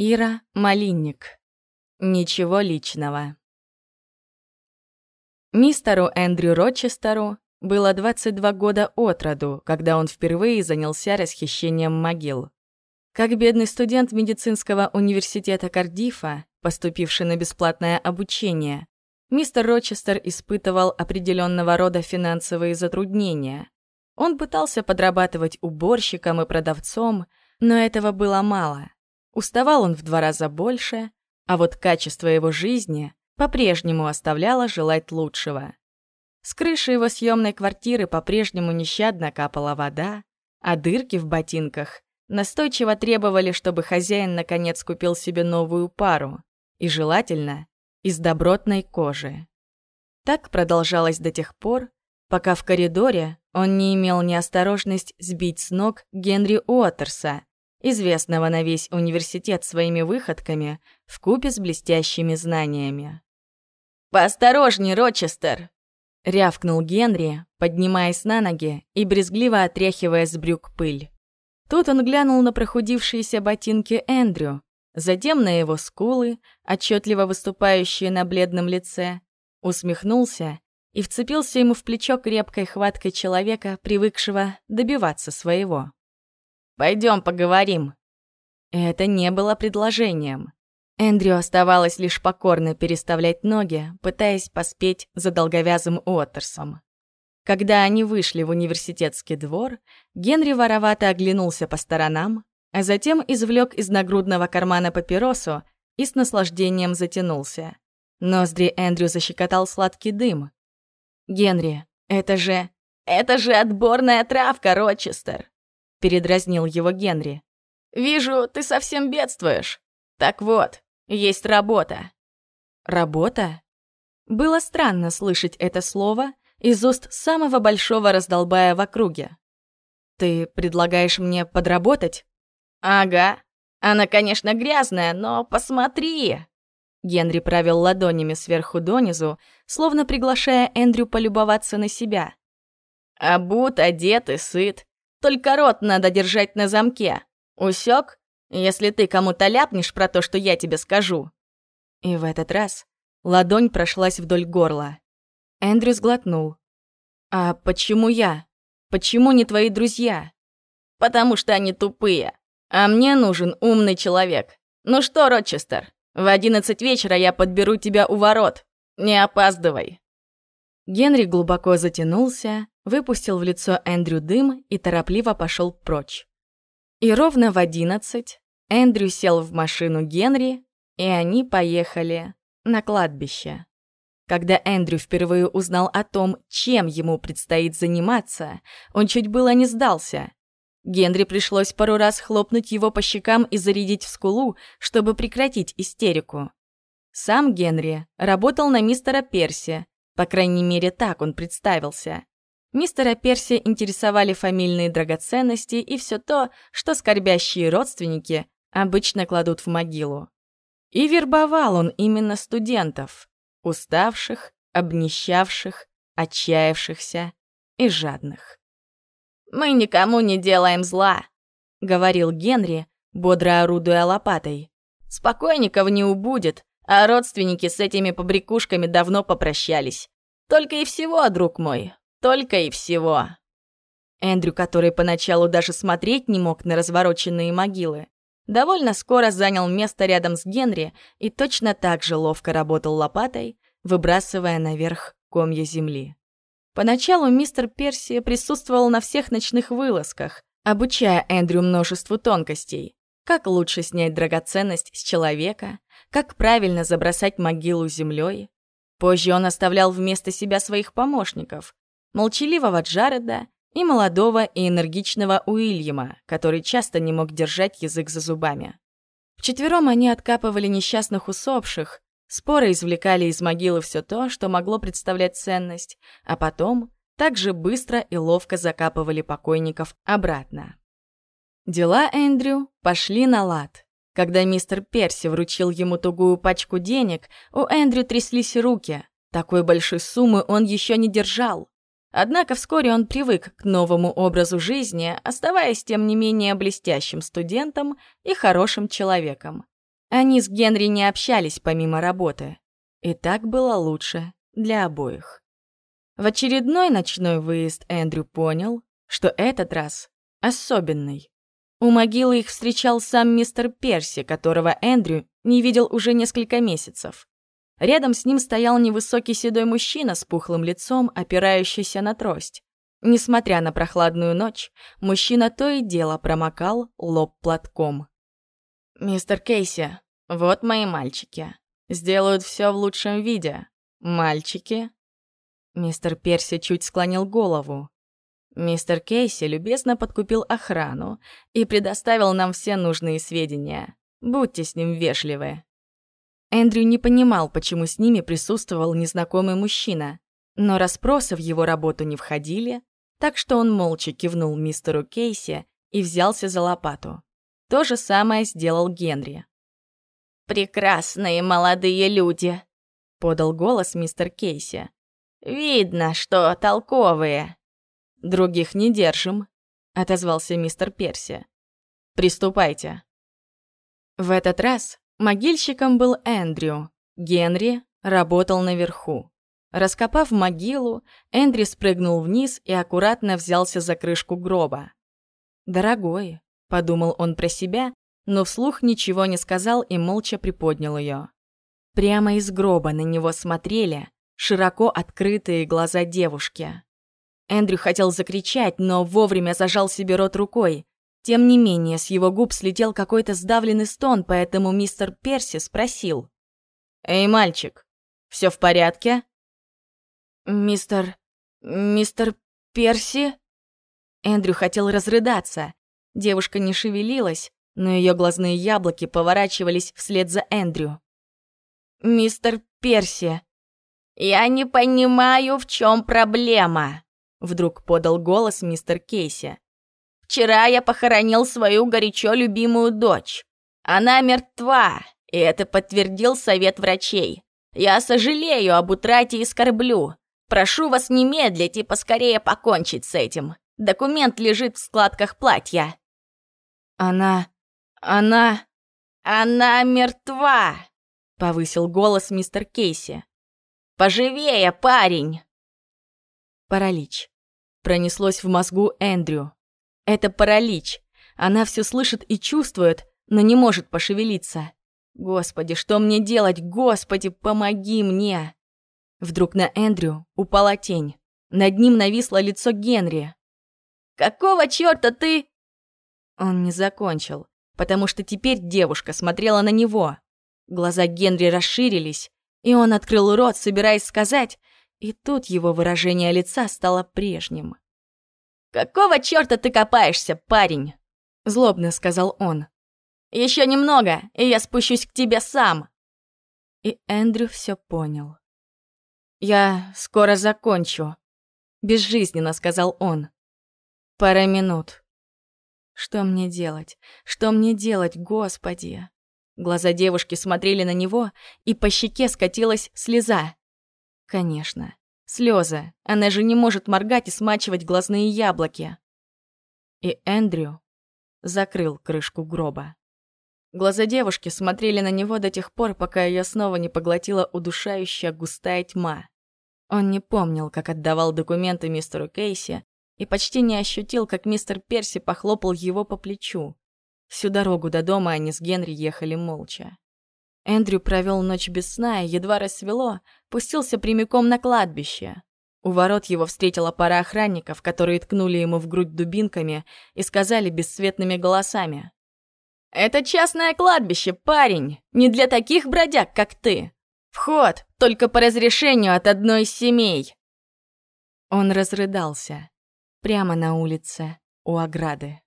Ира Малинник. Ничего личного. Мистеру Эндрю Рочестеру было 22 года от роду, когда он впервые занялся расхищением могил. Как бедный студент медицинского университета Кардифа, поступивший на бесплатное обучение, мистер Рочестер испытывал определенного рода финансовые затруднения. Он пытался подрабатывать уборщиком и продавцом, но этого было мало. Уставал он в два раза больше, а вот качество его жизни по-прежнему оставляло желать лучшего. С крыши его съемной квартиры по-прежнему нещадно капала вода, а дырки в ботинках настойчиво требовали, чтобы хозяин наконец купил себе новую пару, и желательно из добротной кожи. Так продолжалось до тех пор, пока в коридоре он не имел неосторожность сбить с ног Генри Уотерса, известного на весь университет своими выходками в купе с блестящими знаниями. «Поосторожней, Рочестер!» — рявкнул Генри, поднимаясь на ноги и брезгливо отряхивая с брюк пыль. Тут он глянул на прохудившиеся ботинки Эндрю, затем на его скулы, отчетливо выступающие на бледном лице, усмехнулся и вцепился ему в плечо крепкой хваткой человека, привыкшего добиваться своего. «Пойдем поговорим». Это не было предложением. Эндрю оставалось лишь покорно переставлять ноги, пытаясь поспеть за долговязым Уоттерсом. Когда они вышли в университетский двор, Генри воровато оглянулся по сторонам, а затем извлек из нагрудного кармана папиросу и с наслаждением затянулся. Ноздри Эндрю защекотал сладкий дым. «Генри, это же... это же отборная травка, Рочестер!» — передразнил его Генри. «Вижу, ты совсем бедствуешь. Так вот, есть работа». «Работа?» Было странно слышать это слово из уст самого большого раздолбая в округе. «Ты предлагаешь мне подработать?» «Ага. Она, конечно, грязная, но посмотри!» Генри провел ладонями сверху донизу, словно приглашая Эндрю полюбоваться на себя. «Обут, одет и сыт. Только рот надо держать на замке. Усек? если ты кому-то ляпнешь про то, что я тебе скажу». И в этот раз ладонь прошлась вдоль горла. Эндрю сглотнул. «А почему я? Почему не твои друзья?» «Потому что они тупые. А мне нужен умный человек. Ну что, Рочестер, в одиннадцать вечера я подберу тебя у ворот. Не опаздывай». Генри глубоко затянулся, выпустил в лицо Эндрю дым и торопливо пошел прочь. И ровно в одиннадцать Эндрю сел в машину Генри, и они поехали на кладбище. Когда Эндрю впервые узнал о том, чем ему предстоит заниматься, он чуть было не сдался. Генри пришлось пару раз хлопнуть его по щекам и зарядить в скулу, чтобы прекратить истерику. Сам Генри работал на мистера Перси, по крайней мере, так он представился. Мистера Перси интересовали фамильные драгоценности и все то, что скорбящие родственники обычно кладут в могилу. И вербовал он именно студентов, уставших, обнищавших, отчаявшихся и жадных. «Мы никому не делаем зла», — говорил Генри, бодро орудуя лопатой. «Спокойников не убудет, а родственники с этими побрякушками давно попрощались. Только и всего, друг мой, только и всего. Эндрю, который поначалу даже смотреть не мог на развороченные могилы, довольно скоро занял место рядом с Генри и точно так же ловко работал лопатой, выбрасывая наверх комья земли. Поначалу мистер Перси присутствовал на всех ночных вылазках, обучая Эндрю множеству тонкостей. Как лучше снять драгоценность с человека, как правильно забросать могилу землей. Позже он оставлял вместо себя своих помощников, молчаливого Джареда и молодого и энергичного Уильяма, который часто не мог держать язык за зубами. Вчетвером они откапывали несчастных усопших, споры извлекали из могилы все то, что могло представлять ценность, а потом также быстро и ловко закапывали покойников обратно. Дела Эндрю пошли на лад. Когда мистер Перси вручил ему тугую пачку денег, у Эндрю тряслись руки. Такой большой суммы он еще не держал. Однако вскоре он привык к новому образу жизни, оставаясь тем не менее блестящим студентом и хорошим человеком. Они с Генри не общались помимо работы. И так было лучше для обоих. В очередной ночной выезд Эндрю понял, что этот раз особенный. У могилы их встречал сам мистер Перси, которого Эндрю не видел уже несколько месяцев. Рядом с ним стоял невысокий седой мужчина с пухлым лицом, опирающийся на трость. Несмотря на прохладную ночь, мужчина то и дело промокал лоб платком. «Мистер Кейси, вот мои мальчики. Сделают все в лучшем виде. Мальчики». Мистер Перси чуть склонил голову. Мистер Кейси любезно подкупил охрану и предоставил нам все нужные сведения. Будьте с ним вежливы. Эндрю не понимал, почему с ними присутствовал незнакомый мужчина, но расспросы в его работу не входили, так что он молча кивнул мистеру Кейси и взялся за лопату. То же самое сделал Генри. «Прекрасные молодые люди», — подал голос мистер Кейси. «Видно, что толковые». «Других не держим», — отозвался мистер Перси. «Приступайте». В этот раз могильщиком был Эндрю. Генри работал наверху. Раскопав могилу, Эндри спрыгнул вниз и аккуратно взялся за крышку гроба. «Дорогой», — подумал он про себя, но вслух ничего не сказал и молча приподнял ее. Прямо из гроба на него смотрели широко открытые глаза девушки. Эндрю хотел закричать, но вовремя зажал себе рот рукой. Тем не менее, с его губ слетел какой-то сдавленный стон, поэтому мистер Перси спросил. «Эй, мальчик, все в порядке?» «Мистер... мистер Перси?» Эндрю хотел разрыдаться. Девушка не шевелилась, но ее глазные яблоки поворачивались вслед за Эндрю. «Мистер Перси, я не понимаю, в чем проблема», — вдруг подал голос мистер Кейси. «Вчера я похоронил свою горячо любимую дочь. Она мертва, и это подтвердил совет врачей. Я сожалею об утрате и скорблю. Прошу вас не медлить и поскорее покончить с этим. Документ лежит в складках платья». «Она... она...» «Она мертва!» — повысил голос мистер Кейси. «Поживее, парень!» Паралич. Пронеслось в мозгу Эндрю. Это паралич. Она все слышит и чувствует, но не может пошевелиться. Господи, что мне делать? Господи, помоги мне! Вдруг на Эндрю упала тень. Над ним нависло лицо Генри. «Какого чёрта ты...» Он не закончил, потому что теперь девушка смотрела на него. Глаза Генри расширились, и он открыл рот, собираясь сказать, и тут его выражение лица стало прежним. «Какого чёрта ты копаешься, парень?» — злобно сказал он. «Еще немного, и я спущусь к тебе сам!» И Эндрю все понял. «Я скоро закончу», — безжизненно сказал он. «Пара минут». «Что мне делать? Что мне делать, Господи?» Глаза девушки смотрели на него, и по щеке скатилась слеза. Конечно, слезы. Она же не может моргать и смачивать глазные яблоки. И Эндрю закрыл крышку гроба. Глаза девушки смотрели на него до тех пор, пока ее снова не поглотила удушающая густая тьма. Он не помнил, как отдавал документы мистеру Кейси, и почти не ощутил, как мистер Перси похлопал его по плечу. Всю дорогу до дома они с Генри ехали молча. Эндрю провел ночь без сна и едва рассвело, пустился прямиком на кладбище. У ворот его встретила пара охранников, которые ткнули ему в грудь дубинками и сказали бесцветными голосами. «Это частное кладбище, парень, не для таких бродяг, как ты. Вход только по разрешению от одной из семей». Он разрыдался прямо на улице у ограды.